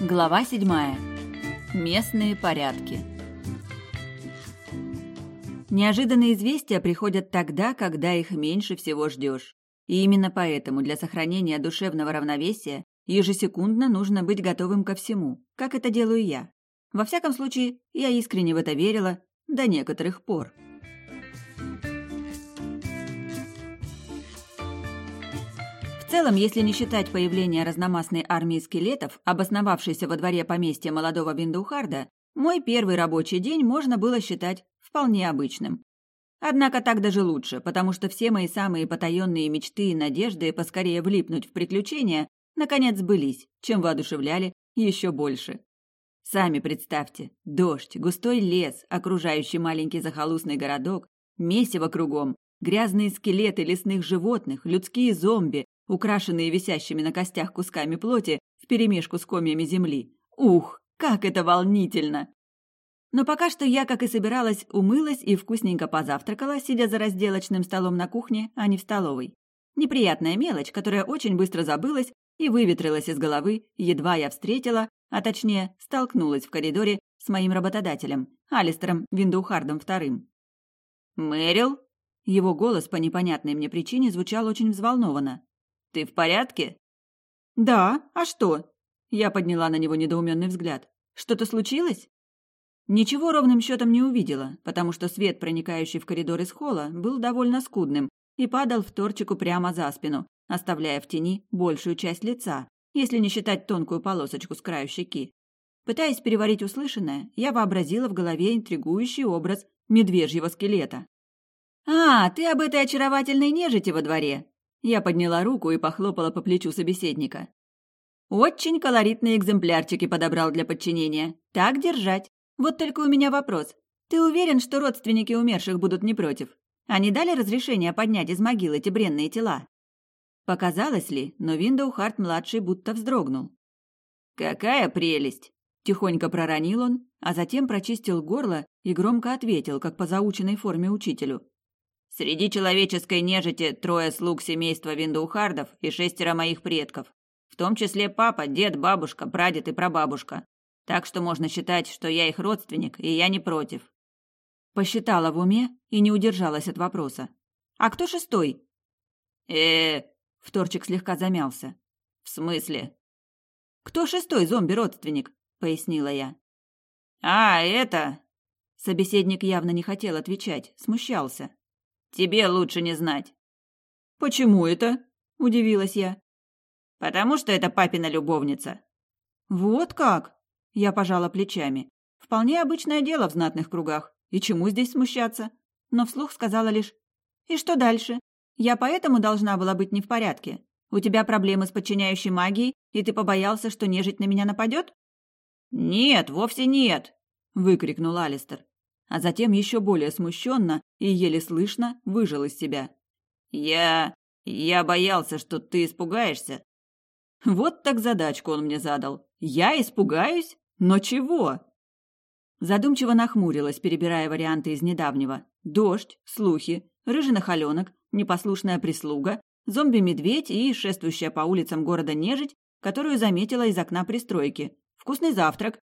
Глава седьмая. Местные порядки. Неожиданные известия приходят тогда, когда их меньше всего ждешь. И именно поэтому для сохранения душевного равновесия ежесекундно нужно быть готовым ко всему, как это делаю я. Во всяком случае, я искренне в это верила до некоторых пор. Целом, если не считать появление разномастной армии скелетов, обосновавшейся во дворе поместья молодого Виндухарда, мой первый рабочий день можно было считать вполне обычным. Однако так даже лучше, потому что все мои самые потаенные мечты и надежды поскорее влипнуть в приключения наконец сбылись, чем воодушевляли еще больше. Сами представьте, дождь, густой лес, окружающий маленький захолустный городок, месиво кругом, грязные скелеты лесных животных, людские зомби, украшенные висящими на костях кусками плоти вперемешку с комьями земли. Ух, как это волнительно! Но пока что я, как и собиралась, умылась и вкусненько позавтракала, сидя за разделочным столом на кухне, а не в столовой. Неприятная мелочь, которая очень быстро забылась и выветрилась из головы, едва я встретила, а точнее, столкнулась в коридоре с моим работодателем, Алистером Виндухардом II. «Мэрил?» Его голос по непонятной мне причине звучал очень взволнованно. Ты в порядке? Да, а что? Я подняла на него недоуменный взгляд. Что-то случилось? Ничего ровным счетом не увидела, потому что свет, проникающий в коридор из холла, был довольно скудным и падал в торчику прямо за спину, оставляя в тени большую часть лица, если не считать тонкую полосочку с краю щеки. Пытаясь переварить услышанное, я вообразила в голове интригующий образ медвежьего скелета. «А, ты об этой очаровательной нежити во дворе!» Я подняла руку и похлопала по плечу собеседника. «Очень колоритные экземплярчики подобрал для подчинения. Так держать. Вот только у меня вопрос. Ты уверен, что родственники умерших будут не против? Они дали разрешение поднять из могил эти бренные тела?» Показалось ли, но Виндоу-Харт-младший будто вздрогнул. «Какая прелесть!» – тихонько проронил он, а затем прочистил горло и громко ответил, как по заученной форме учителю. Среди человеческой нежити трое слуг семейства Виндухардов и шестеро моих предков, в том числе папа, дед, бабушка, прадед и прабабушка. Так что можно считать, что я их родственник, и я не против. Посчитала в уме и не удержалась от вопроса. А кто шестой? Э, вторчик слегка замялся. В смысле? Кто шестой зомби-родственник? пояснила я. А, это Собеседник явно не хотел отвечать, смущался. Тебе лучше не знать. Почему это? удивилась я. Потому что это папина любовница. Вот как? Я пожала плечами. Вполне обычное дело в знатных кругах. И чему здесь смущаться? Но вслух сказала лишь: "И что дальше? Я поэтому должна была быть не в порядке. У тебя проблемы с подчиняющей магией, и ты побоялся, что нежить на меня нападет?» «Нет, вовсе нет!» — выкрикнул Алистер а затем еще более смущенно и еле слышно выжил из себя. «Я... я боялся, что ты испугаешься». Вот так задачку он мне задал. «Я испугаюсь? Но чего?» Задумчиво нахмурилась, перебирая варианты из недавнего. Дождь, слухи, рыжий нахаленок, непослушная прислуга, зомби-медведь и шествующая по улицам города нежить, которую заметила из окна пристройки. Вкусный завтрак.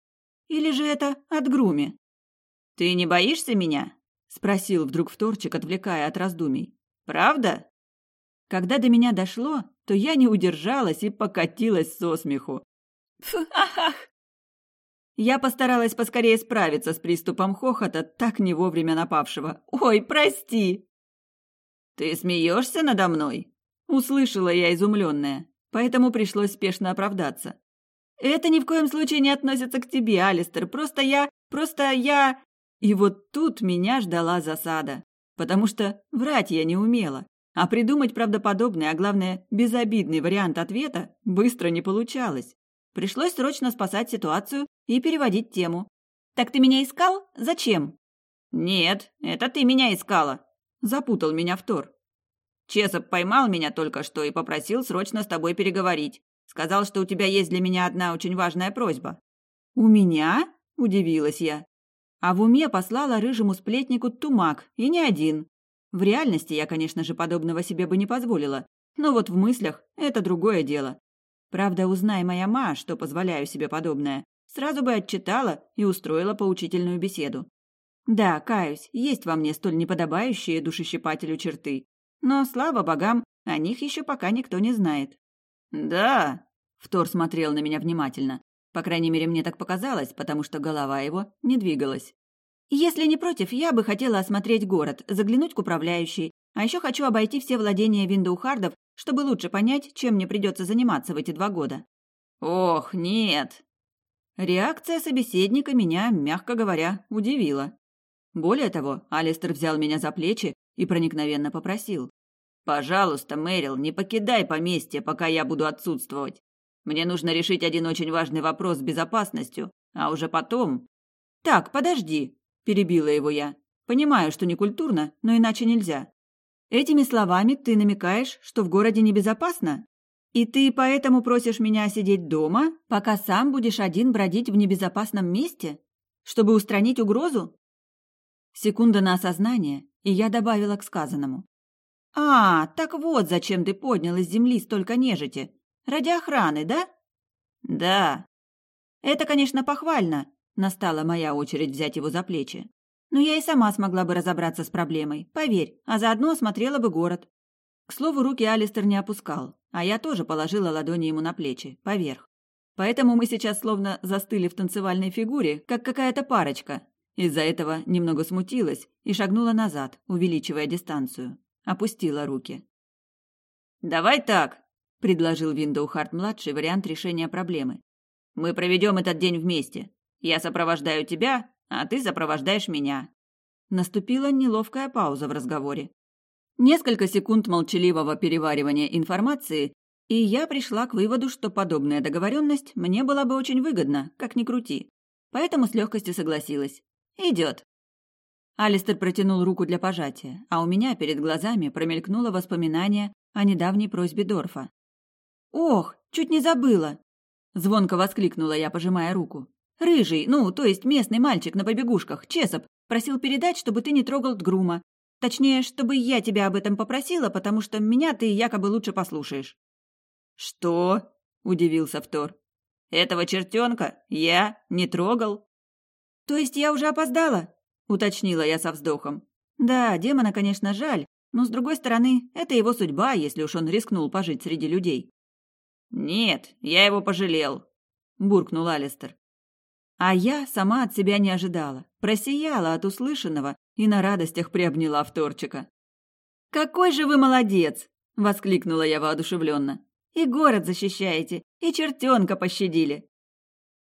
Или же это от Груми? «Ты не боишься меня?» — спросил вдруг вторчик, отвлекая от раздумий. «Правда?» Когда до меня дошло, то я не удержалась и покатилась со смеху. «Фу-ах-ах!» Я постаралась поскорее справиться с приступом хохота, так не вовремя напавшего. «Ой, прости!» «Ты смеешься надо мной?» Услышала я изумленная, поэтому пришлось спешно оправдаться. «Это ни в коем случае не относится к тебе, Алистер. Просто я... Просто я...» И вот тут меня ждала засада, потому что врать я не умела, а придумать правдоподобный, а главное, безобидный вариант ответа быстро не получалось. Пришлось срочно спасать ситуацию и переводить тему. «Так ты меня искал? Зачем?» «Нет, это ты меня искала», — запутал меня Втор. «Чесоп поймал меня только что и попросил срочно с тобой переговорить. Сказал, что у тебя есть для меня одна очень важная просьба». «У меня?» – удивилась я. А в уме послала рыжему сплетнику тумак, и не один. В реальности я, конечно же, подобного себе бы не позволила, но вот в мыслях это другое дело. Правда, узнай моя ма, что позволяю себе подобное, сразу бы отчитала и устроила поучительную беседу. Да, каюсь, есть во мне столь неподобающие душещипателю черты. Но, слава богам, о них еще пока никто не знает. «Да», — Втор смотрел на меня внимательно. По крайней мере, мне так показалось, потому что голова его не двигалась. «Если не против, я бы хотела осмотреть город, заглянуть к управляющей, а еще хочу обойти все владения Виндоухардов, чтобы лучше понять, чем мне придется заниматься в эти два года». «Ох, нет!» Реакция собеседника меня, мягко говоря, удивила. Более того, Алистер взял меня за плечи и проникновенно попросил. «Пожалуйста, Мэрил, не покидай поместье, пока я буду отсутствовать. Мне нужно решить один очень важный вопрос с безопасностью, а уже потом...» «Так, подожди», – перебила его я. «Понимаю, что не культурно, но иначе нельзя. Этими словами ты намекаешь, что в городе небезопасно? И ты поэтому просишь меня сидеть дома, пока сам будешь один бродить в небезопасном месте? Чтобы устранить угрозу? Секунда на осознание, и я добавила к сказанному. «А, так вот зачем ты поднял из земли столько нежити. Ради охраны, да?» «Да». «Это, конечно, похвально», — настала моя очередь взять его за плечи. «Но я и сама смогла бы разобраться с проблемой, поверь, а заодно осмотрела бы город». К слову, руки Алистер не опускал, а я тоже положила ладони ему на плечи, поверх. Поэтому мы сейчас словно застыли в танцевальной фигуре, как какая-то парочка, из-за этого немного смутилась и шагнула назад, увеличивая дистанцию. Опустила руки. «Давай так», — предложил Виндоухарт-младший вариант решения проблемы. «Мы проведем этот день вместе. Я сопровождаю тебя, а ты сопровождаешь меня». Наступила неловкая пауза в разговоре. Несколько секунд молчаливого переваривания информации, и я пришла к выводу, что подобная договоренность мне была бы очень выгодна, как ни крути. Поэтому с легкостью согласилась. Идет. Алистер протянул руку для пожатия, а у меня перед глазами промелькнуло воспоминание о недавней просьбе Дорфа. «Ох, чуть не забыла!» Звонко воскликнула я, пожимая руку. «Рыжий, ну, то есть местный мальчик на побегушках, Чесоп, просил передать, чтобы ты не трогал Тгрума. Точнее, чтобы я тебя об этом попросила, потому что меня ты якобы лучше послушаешь». «Что?» – удивился Втор. «Этого чертенка я не трогал?» «То есть я уже опоздала?» – уточнила я со вздохом. «Да, демона, конечно, жаль, но, с другой стороны, это его судьба, если уж он рискнул пожить среди людей». «Нет, я его пожалел», – буркнул Алистер. А я сама от себя не ожидала, просияла от услышанного и на радостях приобняла вторчика. «Какой же вы молодец!» – воскликнула я воодушевленно. «И город защищаете, и чертенка пощадили!»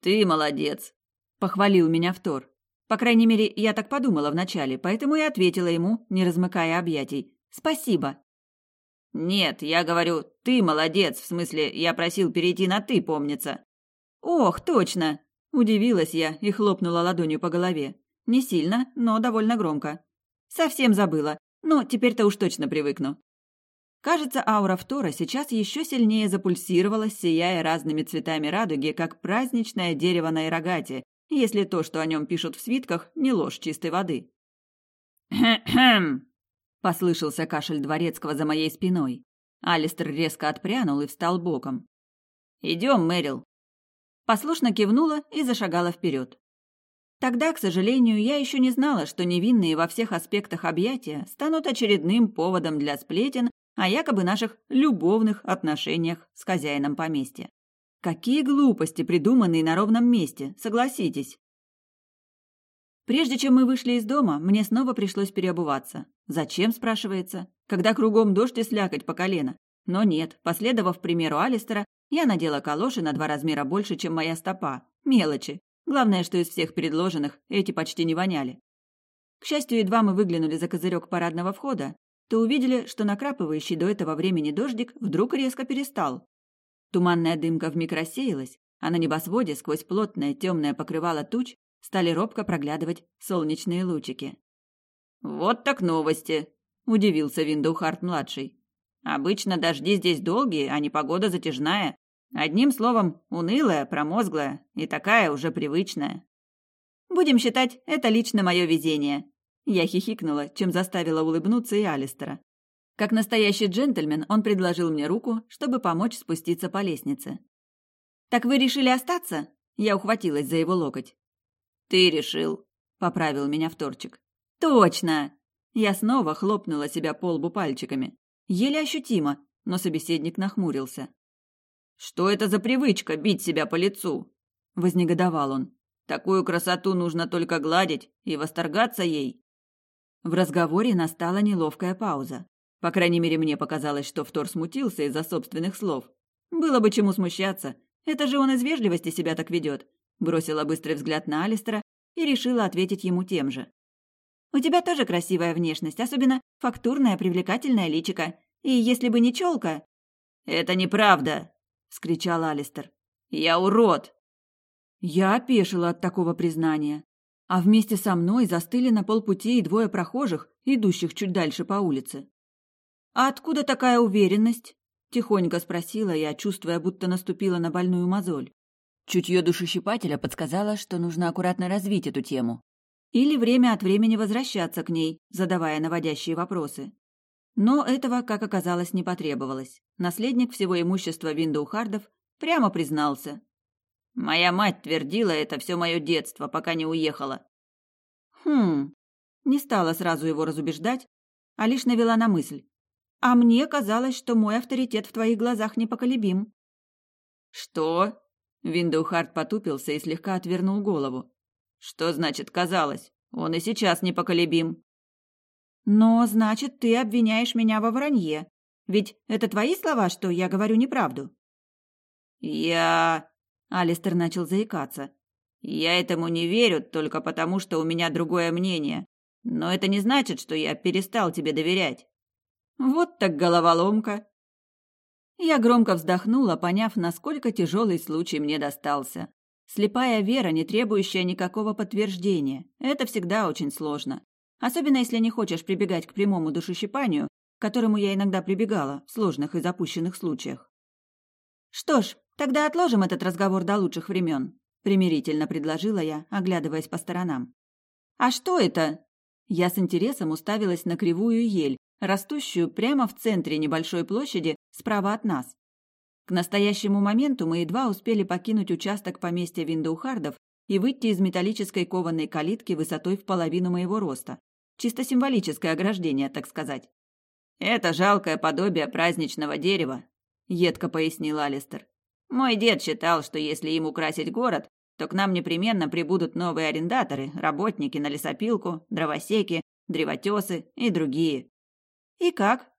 «Ты молодец!» Похвалил меня Втор. По крайней мере, я так подумала вначале, поэтому и ответила ему, не размыкая объятий. «Спасибо». «Нет, я говорю, ты молодец, в смысле, я просил перейти на «ты», помнится». «Ох, точно!» – удивилась я и хлопнула ладонью по голове. Не сильно, но довольно громко. «Совсем забыла. Ну, теперь-то уж точно привыкну». Кажется, аура Втора сейчас еще сильнее запульсировала, сияя разными цветами радуги, как праздничное дерево на Ирогате, если то, что о нем пишут в свитках, не ложь чистой воды. «Хм-хм!» – послышался кашель дворецкого за моей спиной. Алистер резко отпрянул и встал боком. «Идем, Мэрил!» Послушно кивнула и зашагала вперед. Тогда, к сожалению, я еще не знала, что невинные во всех аспектах объятия станут очередным поводом для сплетен о якобы наших любовных отношениях с хозяином поместья. Какие глупости, придуманные на ровном месте, согласитесь. Прежде чем мы вышли из дома, мне снова пришлось переобуваться. Зачем, спрашивается, когда кругом дождь и слякоть по колено? Но нет, последовав примеру Алистера, я надела калоши на два размера больше, чем моя стопа. Мелочи. Главное, что из всех предложенных эти почти не воняли. К счастью, едва мы выглянули за козырек парадного входа, то увидели, что накрапывающий до этого времени дождик вдруг резко перестал. Туманная дымка вмиг рассеялась, а на небосводе сквозь плотное темное покрывало туч стали робко проглядывать солнечные лучики. «Вот так новости!» – удивился Виндоухарт-младший. «Обычно дожди здесь долгие, а не погода затяжная. Одним словом, унылая, промозглая и такая уже привычная». «Будем считать, это лично мое везение», – я хихикнула, чем заставила улыбнуться и Алистера. Как настоящий джентльмен, он предложил мне руку, чтобы помочь спуститься по лестнице. «Так вы решили остаться?» Я ухватилась за его локоть. «Ты решил», — поправил меня вторчик. «Точно!» Я снова хлопнула себя по лбу пальчиками. Еле ощутимо, но собеседник нахмурился. «Что это за привычка бить себя по лицу?» – вознегодовал он. «Такую красоту нужно только гладить и восторгаться ей». В разговоре настала неловкая пауза. По крайней мере, мне показалось, что Втор смутился из-за собственных слов. Было бы чему смущаться. Это же он из вежливости себя так ведет. Бросила быстрый взгляд на Алистера и решила ответить ему тем же. «У тебя тоже красивая внешность, особенно фактурная, привлекательная личика. И если бы не челка...» «Это неправда!» — вскричал Алистер. «Я урод!» Я опешила от такого признания. А вместе со мной застыли на полпути и двое прохожих, идущих чуть дальше по улице. «А откуда такая уверенность?» – тихонько спросила я, чувствуя, будто наступила на больную мозоль. Чутье душещипателя подсказало, что нужно аккуратно развить эту тему. Или время от времени возвращаться к ней, задавая наводящие вопросы. Но этого, как оказалось, не потребовалось. Наследник всего имущества Виндоухардов прямо признался. «Моя мать твердила это все мое детство, пока не уехала». «Хм...» Не стала сразу его разубеждать, а лишь навела на мысль. «А мне казалось, что мой авторитет в твоих глазах непоколебим». «Что?» Виндоухард потупился и слегка отвернул голову. «Что значит «казалось»? Он и сейчас непоколебим». Но, значит, ты обвиняешь меня во вранье. Ведь это твои слова, что я говорю неправду. Я... Алистер начал заикаться. Я этому не верю только потому, что у меня другое мнение. Но это не значит, что я перестал тебе доверять. Вот так головоломка. Я громко вздохнула, поняв, насколько тяжелый случай мне достался. Слепая вера, не требующая никакого подтверждения. Это всегда очень сложно. Особенно если не хочешь прибегать к прямому душещипанию, к которому я иногда прибегала в сложных и запущенных случаях. «Что ж, тогда отложим этот разговор до лучших времен», — примирительно предложила я, оглядываясь по сторонам. «А что это?» Я с интересом уставилась на кривую ель, растущую прямо в центре небольшой площади справа от нас. К настоящему моменту мы едва успели покинуть участок поместья Виндоухардов и выйти из металлической кованой калитки высотой в половину моего роста. Чисто символическое ограждение, так сказать. «Это жалкое подобие праздничного дерева», — едко пояснил Алистер. «Мой дед считал, что если им украсить город, то к нам непременно прибудут новые арендаторы, работники на лесопилку, дровосеки, древотесы и другие». «И как?»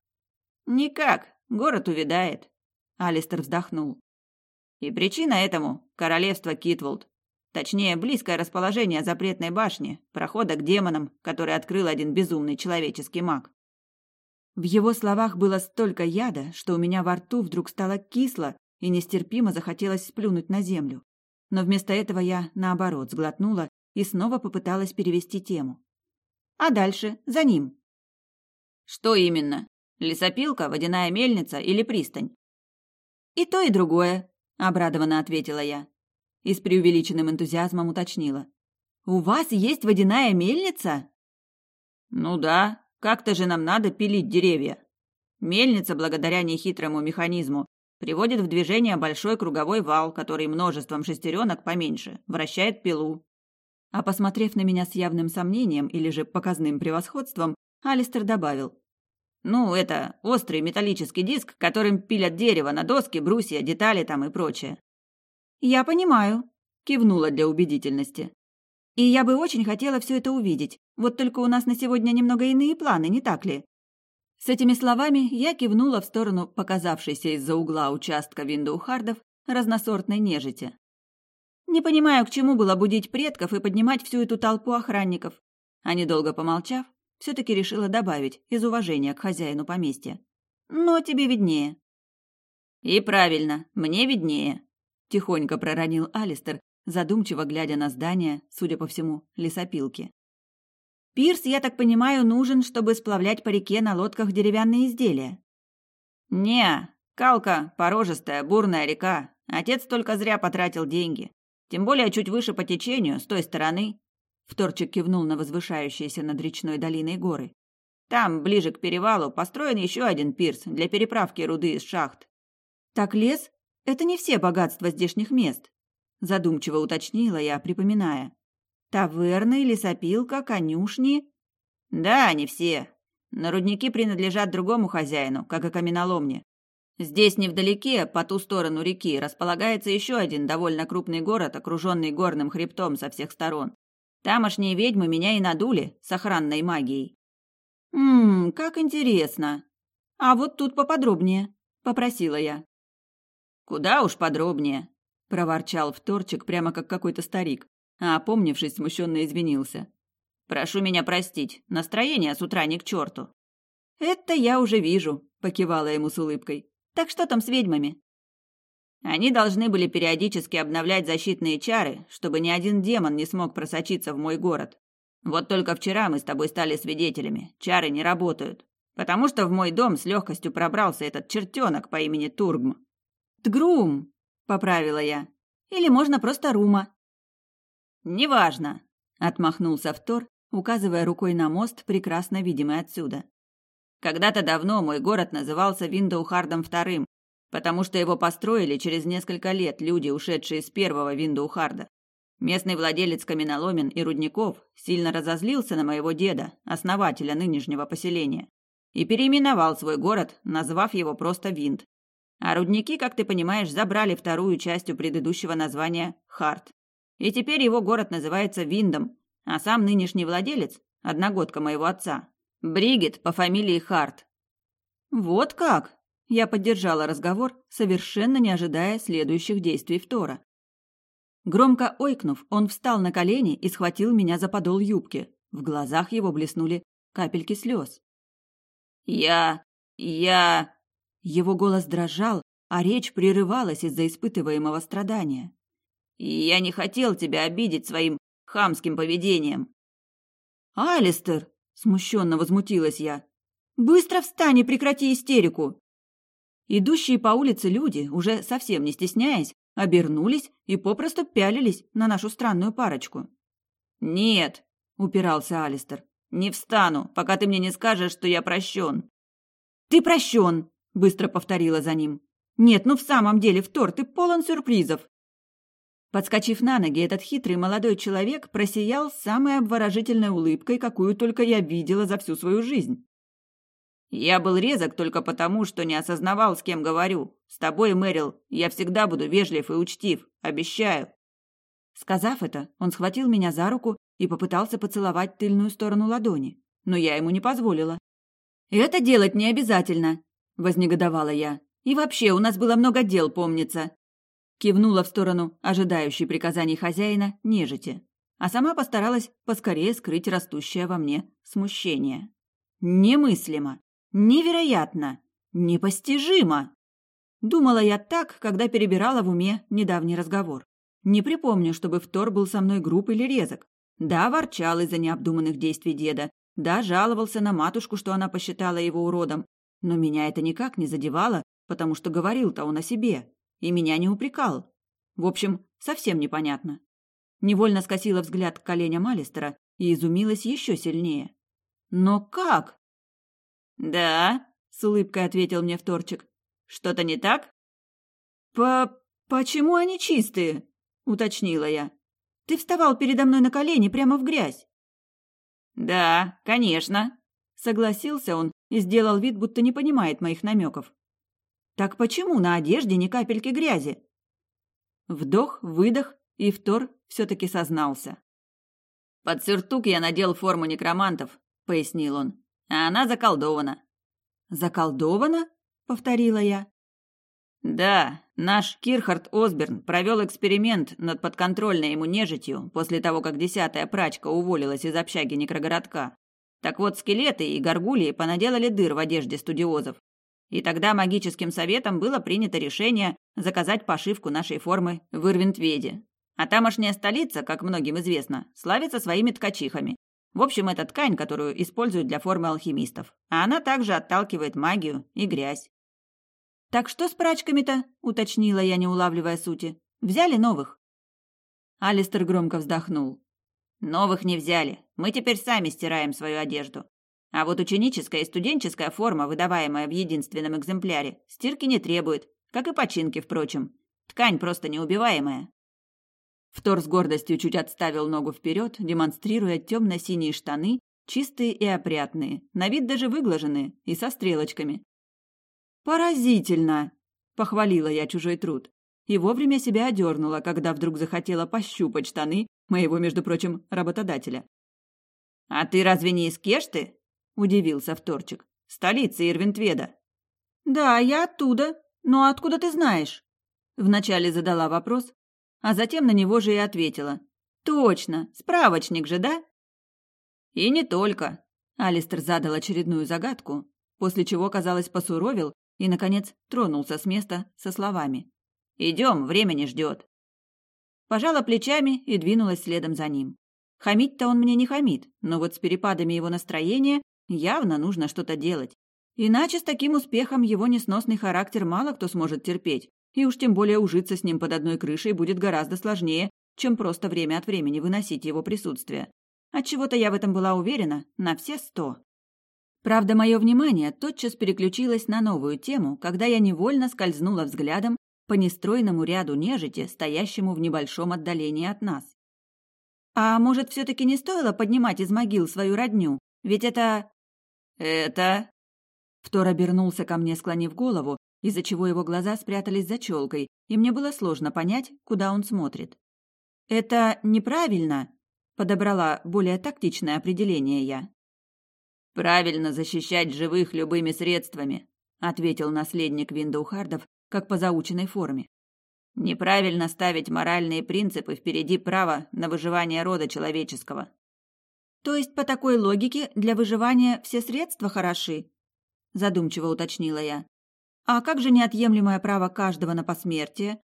«Никак. Город увядает», — Алистер вздохнул. «И причина этому — королевство Китволд. Точнее, близкое расположение запретной башни, прохода к демонам, который открыл один безумный человеческий маг. В его словах было столько яда, что у меня во рту вдруг стало кисло и нестерпимо захотелось сплюнуть на землю. Но вместо этого я, наоборот, сглотнула и снова попыталась перевести тему. А дальше, за ним. Что именно? Лесопилка, водяная мельница или пристань? И то, и другое, обрадованно ответила я и с преувеличенным энтузиазмом уточнила. «У вас есть водяная мельница?» «Ну да, как-то же нам надо пилить деревья. Мельница, благодаря нехитрому механизму, приводит в движение большой круговой вал, который множеством шестеренок поменьше, вращает пилу». А посмотрев на меня с явным сомнением или же показным превосходством, Алистер добавил. «Ну, это острый металлический диск, которым пилят дерево на доски, брусья, детали там и прочее. «Я понимаю», – кивнула для убедительности. «И я бы очень хотела все это увидеть. Вот только у нас на сегодня немного иные планы, не так ли?» С этими словами я кивнула в сторону показавшейся из-за угла участка Виндоухардов разносортной нежити. Не понимаю, к чему было будить предков и поднимать всю эту толпу охранников. А недолго помолчав, все-таки решила добавить из уважения к хозяину поместья. Но тебе виднее. И правильно, мне виднее тихонько проронил Алистер, задумчиво глядя на здание, судя по всему, лесопилки. Пирс, я так понимаю, нужен, чтобы сплавлять по реке на лодках деревянные изделия. Не, Калка порожистая, бурная река. Отец только зря потратил деньги. Тем более чуть выше по течению, с той стороны. Вторчик кивнул на возвышающиеся над речной долиной горы. Там, ближе к перевалу, построен еще один пирс для переправки руды из шахт. Так лес это не все богатства здешних мест, задумчиво уточнила я, припоминая. Таверны, лесопилка, конюшни. Да, не все. Но рудники принадлежат другому хозяину, как и каменоломни. Здесь невдалеке, по ту сторону реки, располагается еще один довольно крупный город, окруженный горным хребтом со всех сторон. Тамошние ведьмы меня и надули с охранной магией. «Ммм, как интересно. А вот тут поподробнее», — попросила я. «Куда уж подробнее», — проворчал вторчик, прямо как какой-то старик, а, опомнившись, смущенно извинился. «Прошу меня простить, настроение с утра не к черту». «Это я уже вижу», — покивала ему с улыбкой. «Так что там с ведьмами?» Они должны были периодически обновлять защитные чары, чтобы ни один демон не смог просочиться в мой город. Вот только вчера мы с тобой стали свидетелями. Чары не работают. Потому что в мой дом с легкостью пробрался этот чертенок по имени Тургм. «Тгрум», — поправила я. «Или можно просто Рума». «Неважно», — отмахнулся Втор, указывая рукой на мост, прекрасно видимый отсюда. «Когда-то давно мой город назывался Виндоухардом вторым, потому что его построили через несколько лет люди, ушедшие с первого Виндоухарда. Местный владелец каменоломен и рудников сильно разозлился на моего деда, основателя нынешнего поселения, и переименовал свой город, назвав его просто Винд. А рудники, как ты понимаешь, забрали вторую часть у предыдущего названия Харт. И теперь его город называется Виндом, а сам нынешний владелец – одногодка моего отца. Бригит по фамилии Харт. Вот как? Я поддержала разговор, совершенно не ожидая следующих действий Втора. Громко ойкнув, он встал на колени и схватил меня за подол юбки. В глазах его блеснули капельки слез. «Я... я...» Его голос дрожал, а речь прерывалась из-за испытываемого страдания. «Я не хотел тебя обидеть своим хамским поведением». «Алистер!» — смущенно возмутилась я. «Быстро встань и прекрати истерику!» Идущие по улице люди, уже совсем не стесняясь, обернулись и попросту пялились на нашу странную парочку. «Нет!» — упирался Алистер. «Не встану, пока ты мне не скажешь, что я прощен». «Ты прощен!» быстро повторила за ним. Нет, ну в самом деле, Втор, ты полон сюрпризов. Подскочив на ноги, этот хитрый молодой человек просиял самой обворожительной улыбкой, какую только я видела за всю свою жизнь. Я был резок только потому, что не осознавал, с кем говорю. С тобой, Мэрил, я всегда буду вежлив и учтив, обещаю. Сказав это, он схватил меня за руку и попытался поцеловать тыльную сторону ладони, но я ему не позволила. Это делать не обязательно, – вознегодовала я. «И вообще, у нас было много дел, помнится». Кивнула в сторону ожидающей приказаний хозяина нежити, а сама постаралась поскорее скрыть растущее во мне смущение. Немыслимо, невероятно, непостижимо. Думала я так, когда перебирала в уме недавний разговор. Не припомню, чтобы Втор был со мной груб или резок. Да, ворчал из-за необдуманных действий деда, да, жаловался на матушку, что она посчитала его уродом, но меня это никак не задевало, потому что говорил-то он о себе, и меня не упрекал. В общем, совсем непонятно. Невольно скосила взгляд к коленям Алистера и изумилась еще сильнее. «Но как?» «Да», — с улыбкой ответил мне вторчик. «Что-то не так?» «По... почему они чистые?» — уточнила я. «Ты вставал передо мной на колени прямо в грязь». «Да, конечно», — согласился он и сделал вид, будто не понимает моих намеков. Так почему на одежде ни капельки грязи? Вдох, выдох, и Втор все-таки сознался. «Под сюртук я надел форму некромантов», — пояснил он. «А она заколдована». «Заколдована?» — повторила я. «Да, наш Кирхард Осберн провел эксперимент над подконтрольной ему нежитью после того, как десятая прачка уволилась из общаги некрогородка. Так вот, скелеты и горгульи понаделали дыр в одежде студиозов. И тогда магическим советом было принято решение заказать пошивку нашей формы в Ирвинтведе. А тамошняя столица, как многим известно, славится своими ткачихами. В общем, это ткань, которую используют для формы алхимистов. А она также отталкивает магию и грязь. «Так что с прачками-то?» – уточнила я, не улавливая сути. «Взяли новых?» Алистер громко вздохнул. Новых не взяли. Мы теперь сами стираем свою одежду. А вот ученическая и студенческая форма, выдаваемая в единственном экземпляре, стирки не требует. Как и починки, впрочем. Ткань просто неубиваемая. Втор с гордостью чуть отставил ногу вперед, демонстрируя темно-синие штаны, чистые и опрятные, на вид даже выглаженные и со стрелочками. «Поразительно!» – похвалила я чужой труд. И вовремя себя одернула, когда вдруг захотела пощупать штаны моего, между прочим, работодателя. «А ты разве не из Кешты?» – удивился Вторчик. «Столица Ирвинтведа». «Да, я оттуда. Но откуда ты знаешь?» Вначале задала вопрос, а затем на него же и ответила. «Точно, справочник же, да?» «И не только», — Алистер задал очередную загадку, после чего, казалось, посуровил и, наконец, тронулся с места со словами. «Идем, время не ждет». Пожала плечами и двинулась следом за ним. Хамить-то он мне не хамит, но вот с перепадами его настроения явно нужно что-то делать. Иначе с таким успехом его несносный характер мало кто сможет терпеть, и уж тем более ужиться с ним под одной крышей будет гораздо сложнее, чем просто время от времени выносить его присутствие. Отчего-то я в этом была уверена на все сто. Правда, мое внимание тотчас переключилось на новую тему, когда я невольно скользнула взглядом по нестройному ряду нежити, стоящему в небольшом отдалении от нас. А может, все-таки не стоило поднимать из могил свою родню? Ведь это... Это... Втор обернулся ко мне, склонив голову, из-за чего его глаза спрятались за челкой, и мне было сложно понять, куда он смотрит. «Это неправильно», — подобрала более тактичное определение я. «Правильно защищать живых любыми средствами», — ответил наследник Виндоухардов, как по заученной форме. «Неправильно ставить моральные принципы впереди права на выживание рода человеческого». «То есть по такой логике для выживания все средства хороши?» – задумчиво уточнила я. А как же неотъемлемое право каждого на посмертие?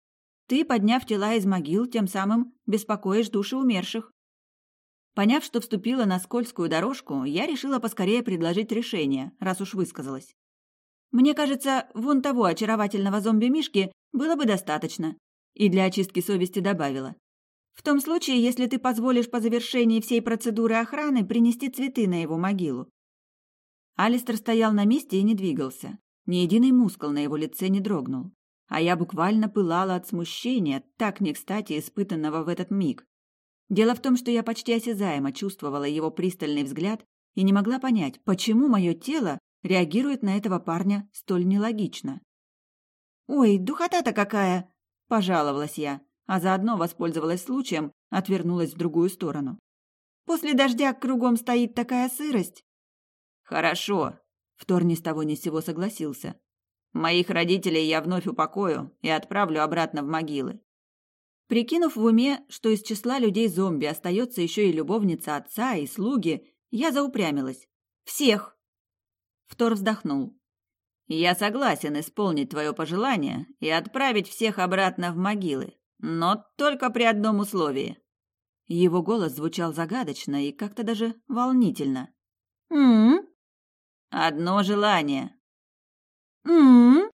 Ты, подняв тела из могил, тем самым беспокоишь души умерших. Поняв, что вступила на скользкую дорожку, я решила поскорее предложить решение, раз уж высказалась. Мне кажется, вон того очаровательного зомби-мишки было бы достаточно. И для очистки совести добавила. В том случае, если ты позволишь по завершении всей процедуры охраны принести цветы на его могилу. Алистер стоял на месте и не двигался. Ни единый мускул на его лице не дрогнул. А я буквально пылала от смущения, так не кстати испытанного в этот миг. Дело в том, что я почти осязаемо чувствовала его пристальный взгляд и не могла понять, почему мое тело реагирует на этого парня столь нелогично. «Ой, духота-то какая!» – пожаловалась я, а заодно воспользовалась случаем, отвернулась в другую сторону. «После дождя кругом стоит такая сырость!» «Хорошо, Втор ни с того ни с сего согласился. Моих родителей я вновь упокою и отправлю обратно в могилы. Прикинув в уме, что из числа людей-зомби остается еще и любовница отца и слуги, я заупрямилась. «Всех!» Втор вздохнул. «Я согласен исполнить твое пожелание и отправить всех обратно в могилы, но только при одном условии». Его голос звучал загадочно и как-то даже волнительно. «М-м-м?» Одно желание. М-м.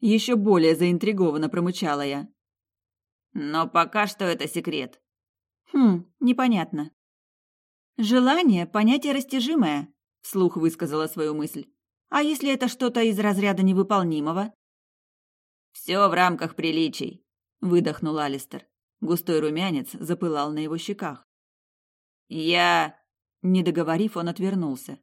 Еще более заинтригованно промычала я. Но пока что это секрет. Хм, непонятно. Желание понятие растяжимое, вслух высказала свою мысль. А если это что-то из разряда невыполнимого? Все в рамках приличий, выдохнул Алистер. Густой румянец запылал на его щеках. Я, не договорив, он отвернулся.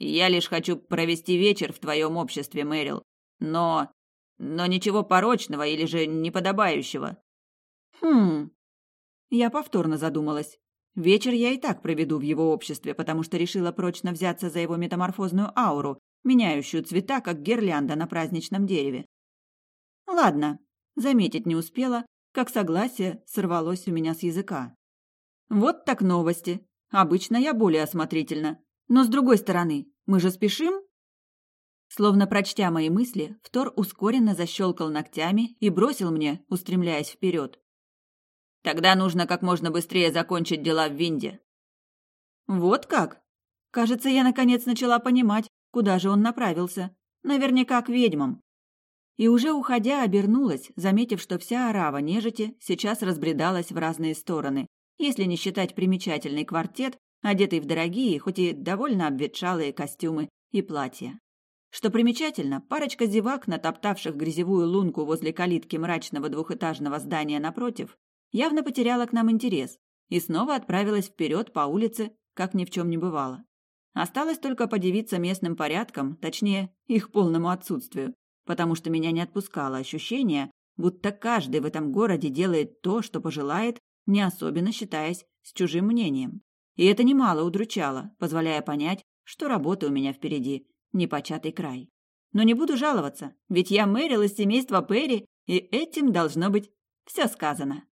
Я лишь хочу провести вечер в твоем обществе, Мэрил. Но... но ничего порочного или же неподобающего. Хм... Я повторно задумалась. Вечер я и так проведу в его обществе, потому что решила прочно взяться за его метаморфозную ауру, меняющую цвета, как гирлянда на праздничном дереве. Ладно, заметить не успела, как согласие сорвалось у меня с языка. Вот так новости. Обычно я более осмотрительна. Но с другой стороны, мы же спешим? Словно прочтя мои мысли, Втор ускоренно защелкал ногтями и бросил мне, устремляясь вперед. Тогда нужно как можно быстрее закончить дела в Винде. Вот как? Кажется, я наконец начала понимать, куда же он направился. Наверняка к ведьмам. И уже уходя, обернулась, заметив, что вся орава нежити сейчас разбредалась в разные стороны, если не считать примечательный квартет, одетый в дорогие, хоть и довольно обветшалые костюмы и платья. Что примечательно, парочка зевак, натоптавших грязевую лунку возле калитки мрачного двухэтажного здания напротив, явно потеряла к нам интерес и снова отправилась вперед по улице, как ни в чем не бывало. Осталось только подивиться местным порядкам, точнее, их полному отсутствию, потому что меня не отпускало ощущение, будто каждый в этом городе делает то, что пожелает, не особенно считаясь с чужим мнением. И это немало удручало, позволяя понять, что работа у меня впереди непочатый край. Но не буду жаловаться, ведь я Мэрил из семейства Перри, и этим должно быть все сказано.